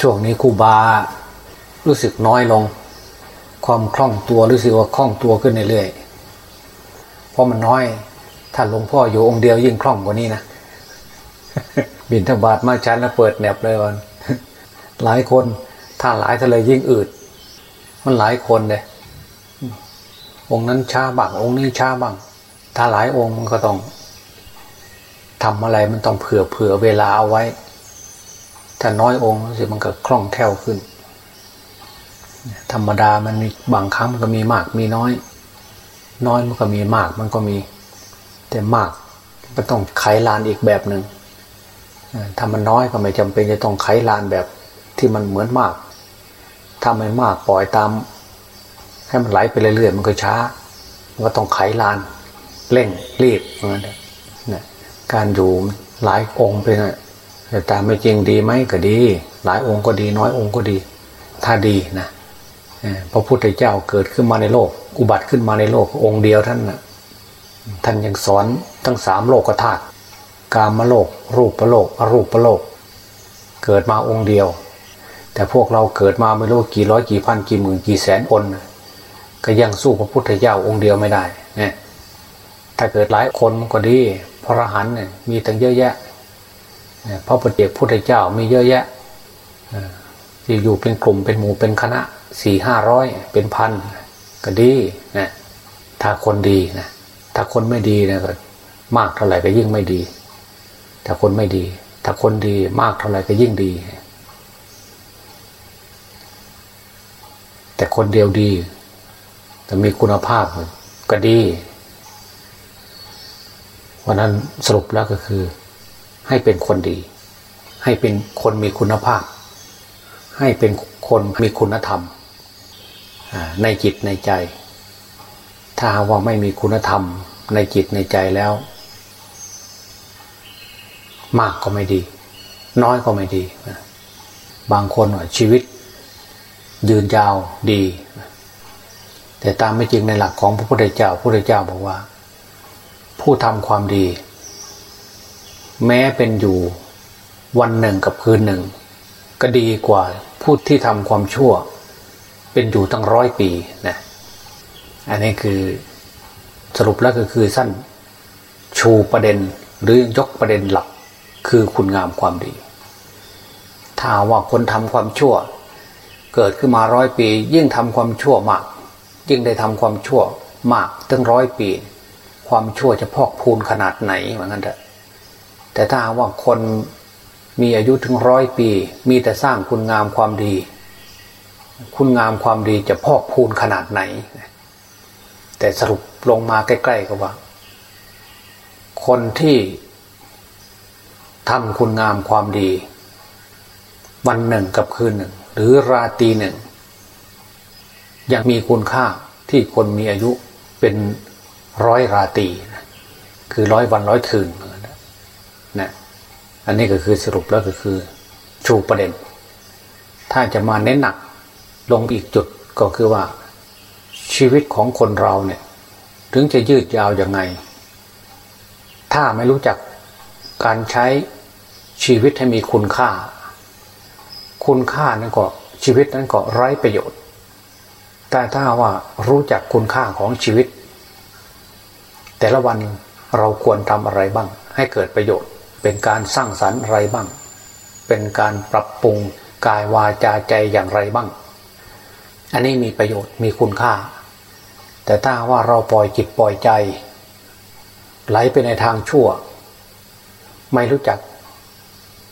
ช่วงนี้ครูบารู้สึกน้อยลง ความคล่องตัวรู้สึกว่าคล่องตัวขึ้นเรื่อยๆเพราะมันน้อยถ้าหลวงพ่ออยู่องค์เดียวยิ่งคล่องกว่านี้นะบินทบาทมาชั้นแล้วเปิดแหนบเลยวันหลายคนถ้าหลายทะเลยิ่งอืด มันหลายคนเลยองค์นั้นช้าบ้างองค์นี้ช้าบ้างถ้าหลายองค์มันก็ต้องทำอะไรมันต้องเผื่อเผื่อเวลาเอาไว้ ถ้าน้อยองค์สิมันก็คล่องแคล่วขึ้น ธรรมดามันมีบางครั้งมันก็มีมากมีน้อย น้อยมันก็มีมากมันก็มี แต่มากมันต้องไขลานอีกแบบหนึ่งถ้ามันน้อยก็ไม่จำเป็นจะต้องไขลานแบบที่มันเหมือนมาก ถ้าไม่มากปล่อยตาม ให้มันไหลไปเรื่อยๆมันก็ช้ามันก็ต้องไขลานเร่งรีบเหมือนกันการอยู่หลายองค์ไปนะ แต่ตามไม่จริงดีไหมก็ดี หลายองค์ก็ดี น้อยองค์ก็ดี ถ้าดีนะพระพุทธเจ้าเกิดขึ้นมาในโลก อุบัติขึ้นมาในโลก องค์เดียวท่านนะท่านยังสอนทั้งสามโลกธาตุกามโลก รูปโลก อรูปโลก เกิดมาองค์เดียว แต่พวกเราเกิดมาไม่รู้กี่ร้อยกี่พันกี่หมื่นกี่แสนคนก็ยังสู้พระพุทธเจ้าองค์เดียวไม่ได้เนี่ยถ้าเกิดหลายคนมันก็ดี พระอรหันต์เนี่ยมีตั้งเยอะแยะ พระปฏิเจกพุทธเจ้ามีเยอะแยะที่อยู่เป็นกลุ่มเป็นหมู่เป็นคณะสี่ห้าร้อยเป็นพันก็ดีนะถ้าคนดีนะถ้าคนไม่ดีนะก็มากเท่าไหร่ก็ยิ่งไม่ดี ถ้าคนไม่ดี ถ้าคนดีมากเท่าไหร่ก็ยิ่งดี แต่คนเดียวดี แต่มีคุณภาพก็ดีวันนั้นสรุปแล้วก็คือ ให้เป็นคนดี ให้เป็นคนมีคุณภาพ ให้เป็นคนมีคุณธรรม ในจิตในใจ ถ้าว่าไม่มีคุณธรรมในจิตในใจแล้ว มากก็ไม่ดี น้อยก็ไม่ดี บางคนว่าชีวิต ยืนยาวดี แต่ตามไม่จริงในหลักของพระพุทธเจ้าพระพุทธเจ้าบอกว่า ผู้ทำความดี แม้เป็นอยู่วันหนึ่งกับคืนหนึ่ง ก็ดีกว่าผู้ที่ทำความชั่ว เป็นอยู่ตั้งร้อยปีนะอันนี้คือสรุปแล้วก็คือสั้นชูประเด็นหรือยกประเด็นหลักคือคุณงามความดี ถ้าว่าคนทำความชั่ว เกิดขึ้นมาร้อยปี ยิ่งทำความชั่วมาก ยิ่งได้ทำความชั่วมากตั้งร้อยปี ความชั่วจะพอกพูนขนาดไหนเหมือนกันเถอะ แต่ถ้าว่าคนมีอายุถึงร้อยปี มีแต่สร้างคุณงามความดี คุณงามความดีจะพอกพูนขนาดไหน แต่สรุปลงมาใกล้ๆก็ว่า คนที่ทำคุณงามความดี วันหนึ่งกับคืนหนึ่ง หรือราตรีหนึ่ง ยังมีคุณค่าที่คนมีอายุเป็นร้อยราตรีคือร้อยวันร้อยคืน นะอันนี้ก็คือสรุปแล้วก็คือชูประเด็น ถ้าจะมาเน้นหนักลงอีกจุดก็คือว่าชีวิตของคนเราเนี่ย ถึงจะยืดยาวยังไง ถ้าไม่รู้จักการใช้ชีวิตให้มีคุณค่า คุณค่านั้นก็ชีวิตนั้นก็ไร้ประโยชน์ แต่ถ้าว่ารู้จักคุณค่าของชีวิต แต่ละวันเราควรทำอะไรบ้างให้เกิดประโยชน์ เป็นการสร้างสรรค์อะไรบ้าง เป็นการปรับปรุงกายวาจาใจอย่างไรบ้าง อันนี้มีประโยชน์มีคุณค่า แต่ถ้าว่าเราปล่อยจิตปล่อยใจ ไหลไปในทางชั่ว ไม่รู้จัก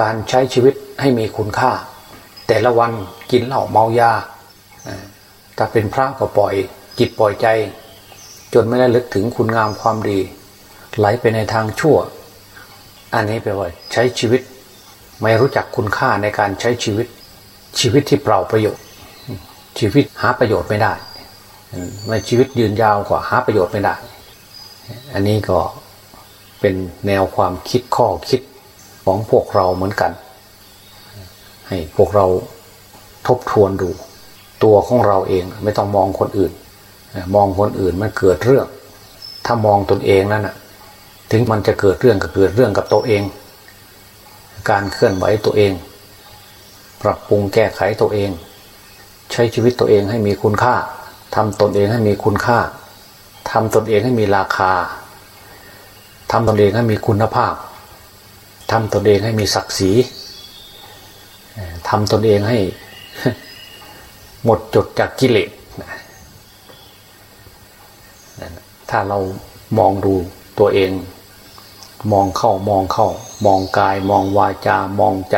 การใช้ชีวิตให้มีคุณค่า แต่ละวันกินเหล้าเมายาถ้าเป็นพระก็ปล่อยจิตปล่อยใจ จนไม่ได้ลึกถึงคุณงามความดี ไหลไปในทางชั่ว อันนี้แปลว่าใช้ชีวิต ไม่รู้จักคุณค่าในการใช้ชีวิต ชีวิตที่เปล่าประโยชน์ ชีวิตหาประโยชน์ไม่ได้ในชีวิตยืนยาวกว่าหาประโยชน์ไม่ได้ อันนี้ก็เป็นแนวความคิดข้อคิดของพวกเราเหมือนกัน ให้พวกเราทบทวนดู ตัวของเราเองไม่ต้องมองคนอื่น มองคนอื่นมันเกิดเรื่อง ถ้ามองตนเองนั่นน่ะ ถึงมันจะเกิดเรื่องก็เกิดเรื่องกับตัวเอง การเคลื่อนไหวตัวเอง ปรับปรุงแก้ไขตัวเอง ใช้ชีวิตตัวเองให้มีคุณค่าทำตนเองให้มีคุณค่าทำตนเองให้มีราคาทำตนเองให้มีคุณภาพทำตนเองให้มีศักดิ์ศรีทำตนเองให้หมดจดจากกิเลสถ้าเรามองดูตัวเอง มองเข้ามองเข้า มองกายมองวาจามองใจ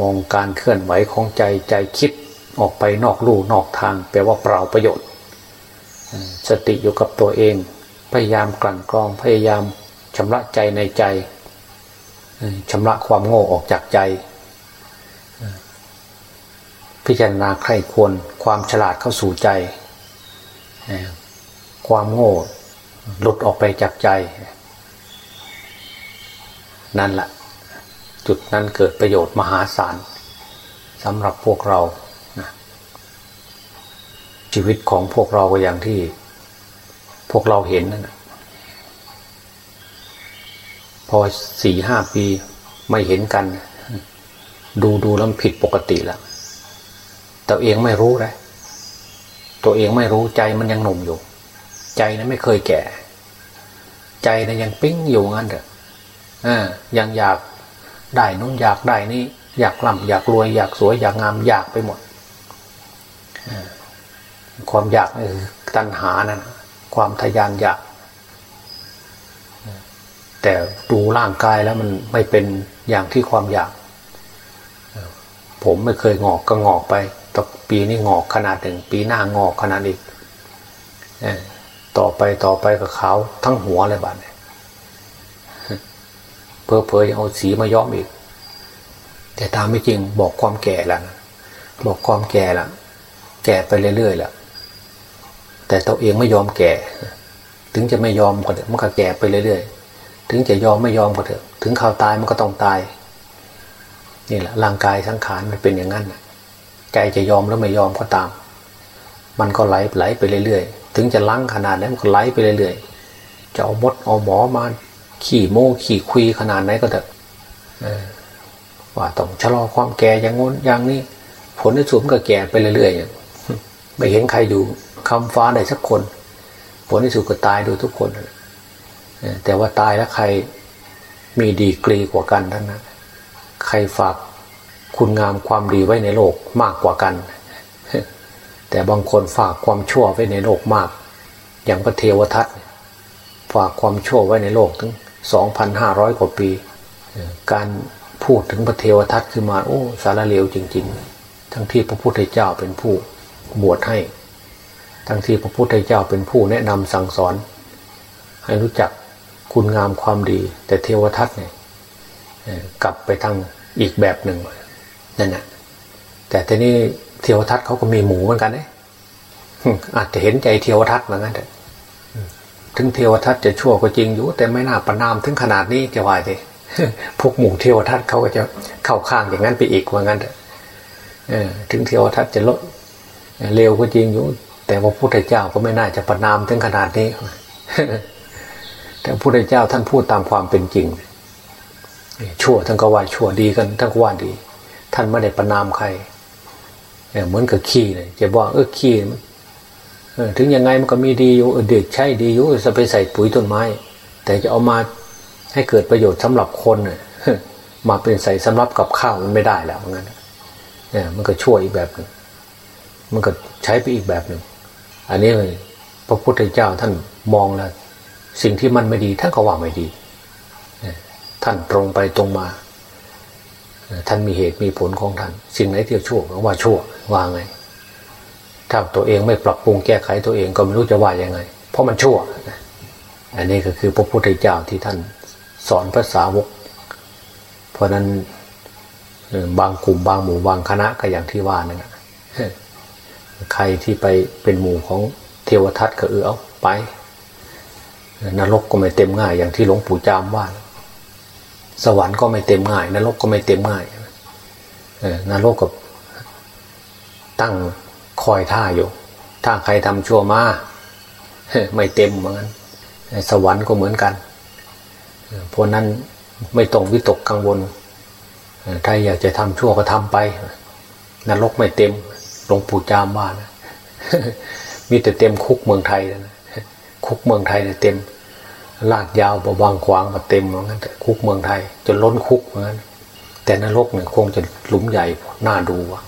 มองการเคลื่อนไหวของใจใจคิดออกไปนอกลู่นอกทาง แปลว่าเปล่าประโยชน์ สติอยู่กับตัวเอง พยายามกลั่นกรองพยายามชำระใจในใจชำระความโง่ออกจากใจ พิจารณาใครควรความฉลาดเข้าสู่ใจ ความโง่หลุดออกไปจากใจ นั่นแหละจุดนั้นเกิดประโยชน์มหาศาลสำหรับพวกเรานะชีวิตของพวกเราก็อย่างที่ พวกเราเห็นนั่นพอสี่ห้าปีไม่เห็นกัน ดูดูแล้วผิดปกติแล้วตัวเองไม่รู้เลยตัวเองไม่รู้ใจมันยังหนุ่มอยู่ ใจนั้นไม่เคยแก่ ใจนั้นยังปิ้งอยู่งั้นเถอะ ยังอยากได้นู้นอยากได้นี่อยากร่ำอยากรวยอยากสวยอยากงามอยากไปหมดความอยากคือตัณหานั่นความทยานอยาก แต่ดูร่างกายแล้วมันไม่เป็นอย่างที่ความอยาก ผมไม่เคยงอกก็งอกไปต่อปีนี้งอกขนาดหนึ่ง ปีหน้างอกขนาดอีกต่อไปต่อไปกับขาวทั้งหัวเลยบ้านเเพอเพอยังเอาสีมาย้อมอีก แต่ตามไม่จริงบอกความแก่แล้วบอกความแก่ละแก่ไปเรื่อยๆล้วแต่ตัวเองไม่ยอมแก่ ถึงจะไม่ยอมก็เถอะมันก็แก่ไปเรื่อยๆ ถึงจะยอมไม่ยอมก็เถอะ ถึงข่าวตายมันก็ต้องตาย นี่แหละร่างกายสังขารมันเป็นอย่างนั้นใจจะยอมแล้วไม่ยอมก็ตาม มันก็ไหลไหลไปเรื่อยๆ ถึงจะลังขนาดนั้นมันก็ไหลไปเรื่อยๆ จะเอามดเอาหมอมา ขี่โม่ขี่คุยขนาดไหนก็เถอะว่าต้องชะลอความแก่อย่างงน้นอย่างนี้ ผลในสุดมันก็แก่ไปเรื่อยๆไม่เห็นใครอยู่คำฟ้าได้สักคน ผลที่สุดก็ตายโดยทุกคนแต่ว่าตายแล้วใครมีดีกรีกว่ากันท่านนะใครฝากคุณงามความดีไว้ในโลกมากกว่ากัน แต่บางคนฝากความชั่วไว้ในโลกมาก อย่างพระเทวทัตฝากความชั่วไว้ในโลกถึง สองพันห้าร้อยกว่าปี การพูดถึงพระเทวทัตขึ้นมาโอ้สารเลวจริง ๆ ทั้งที่พระพุทธเจ้าเป็นผู้บวชให้ ทั้งที่พระพุทธเจ้าเป็นผู้แนะนำสั่งสอน ให้รู้จักคุณงามความดี แต่เทวทัตเนี่ยกลับไปทางอีกแบบหนึ่งนั่นแหะแต่ทีนี้เทวทัตเขาก็มีหมูเหมือนกันเนี่ยอาจจะเห็นใจเทวทัตเหมือนกันแต่ ถึงเทวทัตจะชั่วก็จริงอยู่ แต่ไม่น่าประนามถึงขนาดนี้จะว่ายเลยพวกหมู่เทวทัตเขาก็จะเข้าข้างอย่างนั้นไปอีกว่างั้นเออถึงเทวทัตจะลดเร็วก็จริงอยู่ แต่ว่าพุทธเจ้าก็ไม่น่าจะประนามถึงขนาดนี้แต่พุทธเจ้าท่านพูดตามความเป็นจริง ชั่วท่านก็ว่าชั่วดีกันท่านก็ว่าดี ท่านไม่ได้ประนามใครเหมือนกับขี้เลยจะบอกเออขี้ ถึงยังไงมันก็มีดีอยู่เด็กใช่ดีอยู่จะไปใส่ปุ๋ยต้นไม้ แต่จะเอามาให้เกิดประโยชน์สำหรับคนมาเป็นใส่สำหรับกับข้าวมันไม่ได้แล้วงั้นเนี่ยมันก็ช่วยอีกแบบหนึ่งมันก็ใช้ไปอีกแบบหนึ่งอันนี้เลยพระพุทธเจ้าท่านมองแล้วสิ่งที่มันไม่ดีท่านก็ว่าไม่ดี ท่านตรงไปตรงมา ท่านมีเหตุมีผลของท่าน สิ่งไหนที่ชั่วก็ว่าชั่วว่าไง ถ้าตัวเองไม่ปรับปรุงแก้ไขตัวเองก็ไม่รู้จะว่ายังไง เพราะมันชั่ว อันนี้ก็คือพระพุทธเจ้าที่ท่านสอนภาษาวก เพราะนั้นบางกลุ่มบางหมู่บางคณะก็อย่างที่ว่านั่นใครที่ไปเป็นหมู่ของเทวทัตก็เออเอาไป นรกก็ไม่เต็มง่าย อย่างที่หลวงปู่จามว่า สวรรค์ก็ไม่เต็มง่าย นรกก็ไม่เต็มง่ายนรกกับตั้ง คอยท่าอยู่ ถ้าใครทำชั่วมาไม่เต็มเหมือนกันสวรรค์ก็เหมือนกันเพราะนั้นไม่ต้องวิตกกังวล ถ้าอยากจะทำชั่วก็ทำไปนรกไม่เต็มหลวงปู่จามว่านะมีแต่เต็มคุกเมืองไทยนะคุกเมืองไทยเนี่ยเต็ม ลาดยาวบวางขวางมาเต็มเหมือนกันคุกเมืองไทยจนล้นคุกเหมือนกันแต่นรกเนี่ยคงจะหลุมใหญ่น่าดูว่ะ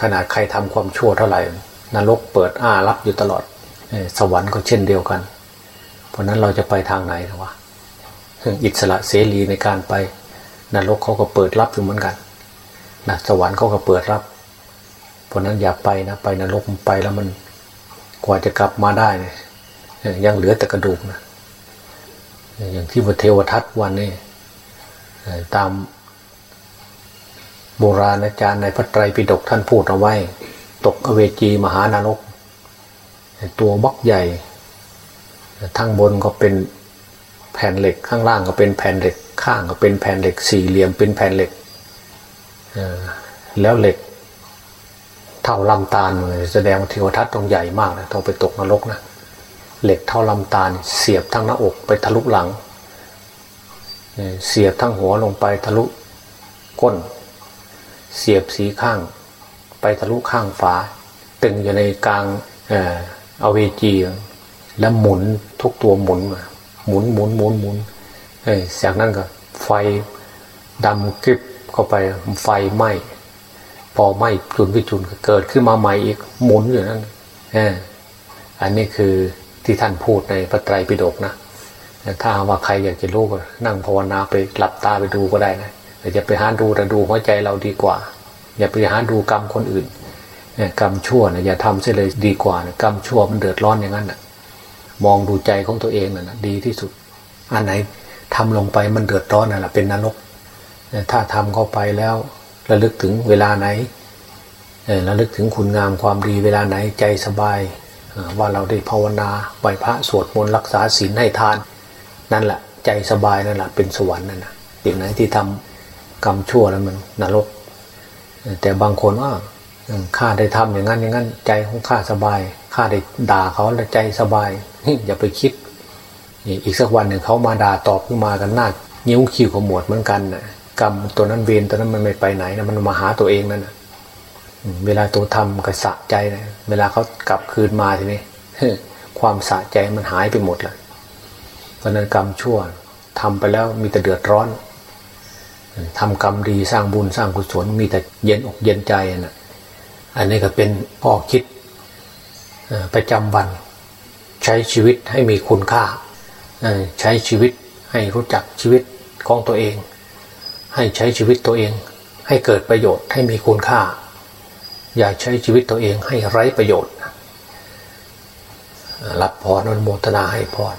ขนาดใครทำความชั่วเท่าไหร่นรกเปิดอ้ารับอยู่ตลอดสวรรค์ก็เช่นเดียวกัน เพราะนั้นเราจะไปทางไหนนะวะอิสระเสรีในการไปนรกเขาก็เปิดรับอยู่เหมือนกันนะสวรรค์เขาก็เปิดรับ เพราะนั้นอย่าไปนะไปนรกมันไปแล้วมันกว่าจะกลับมาได้เนี่ยยังเหลือแต่กระดูกนะอย่างที่พระเทวทัตวันนี้ตาม โบราณอาจารย์ในพระไตรปิฎกท่านพูดเอาไว้ ตกอเวจีมหานรก ตัวบักใหญ่ทั้งบนก็เป็นแผ่นเหล็กข้างล่างก็เป็นแผ่นเหล็กข้างก็เป็นแผ่นเหล็กสี่เหลี่ยมเป็นแผ่นเหล็กแล้วเหล็กเท่าลำตาลเลยแสดงว่าเทวทัตต้องใหญ่มากนะต้องไปตกนรกนะเหล็กเท่าลำตาล เสียบทั้งหน้าอกไปทะลุหลัง เสียบทั้งหัวลงไปทะลุก้น เสียบสีข้าง ไปทะลุข้างฝา ตึงอยู่ในกลางเออเวจี แล้วหมุนทุกตัวหมุนมาหมุนหมุนหมุนหมุนเอ้จากนั้นก็ไฟดำกริบเข้าไปไฟไหม้พอไหม้จุนพิจุนก็เกิดขึ้นมาใหม่อีกหมุนอยู่นั่นเอออันนี้คือที่ท่านพูดในพระไตรปิฎกนะถ้าว่าใครอยากจะรู้ก็นั่งภาวนาไปหลับตาไปดูก็ได้นะ แต่จะไปหาดูแต่ดูหัวใจเราดีกว่า อย่าไปหาดูกรรมคนอื่นกรรมชั่วนะอย่าทำเสียเลยดีกว่านะกรรมชั่วมันเดือดร้อนอย่างนั้นนะมองดูใจของตัวเองนะ่ะดีที่สุด อันไหนทำลงไปมันเดือดร้อนน่ะละเป็นนรก ถ้าทำเข้าไปแล้วระลึกถึงเวลาไหนระลึกถึงคุณงามความดีเวลาไหนใจสบาย ว่าเราได้ภาวนาไหวพระสวดมนต์รักษาศีลให้ทาน นั่นแหละใจสบายนั่นแหละเป็นสวรรค์นั่นนะสิ่งไหนที่ทำ กรรมชั่วแล้วมันนรก แต่บางคนว่าข้าได้ทำอย่างนั้นอย่างนั้นใจของข้าสบายข้าได้ด่าเขาแล้วใจสบายอย่าไปคิด อีกสักวันหนึ่งเขามาด่าตอบขึ้นมากันหน้านิ้วคิ้วขมวดเหมือนกันนะกรรมตัวนั้นเวรตัวนั้นมันไม่ไปไหนนะมันมาหาตัวเองนั่นนะเวลาตัวทำก็สะใจนะเวลาเขากลับคืนมาทีนี้ความสะใจมันหายไปหมดเลยเพราะนั้นกรรมชั่วทำไปแล้วมีแต่เดือดร้อน ทำกรรมดีสร้างบุญสร้างกุศลมีแต่เย็นอกเย็นใจนะอันนี้ก็เป็นข้อคิดประจำวัน ใช้ชีวิตให้มีคุณค่า ใช้ชีวิตให้รู้จักชีวิตของตัวเอง ให้ใช้ชีวิตตัวเอง ให้เกิดประโยชน์ให้มีคุณค่า อย่าใช้ชีวิตตัวเองให้ไร้ประโยชน์รับพรนโมทนาให้พร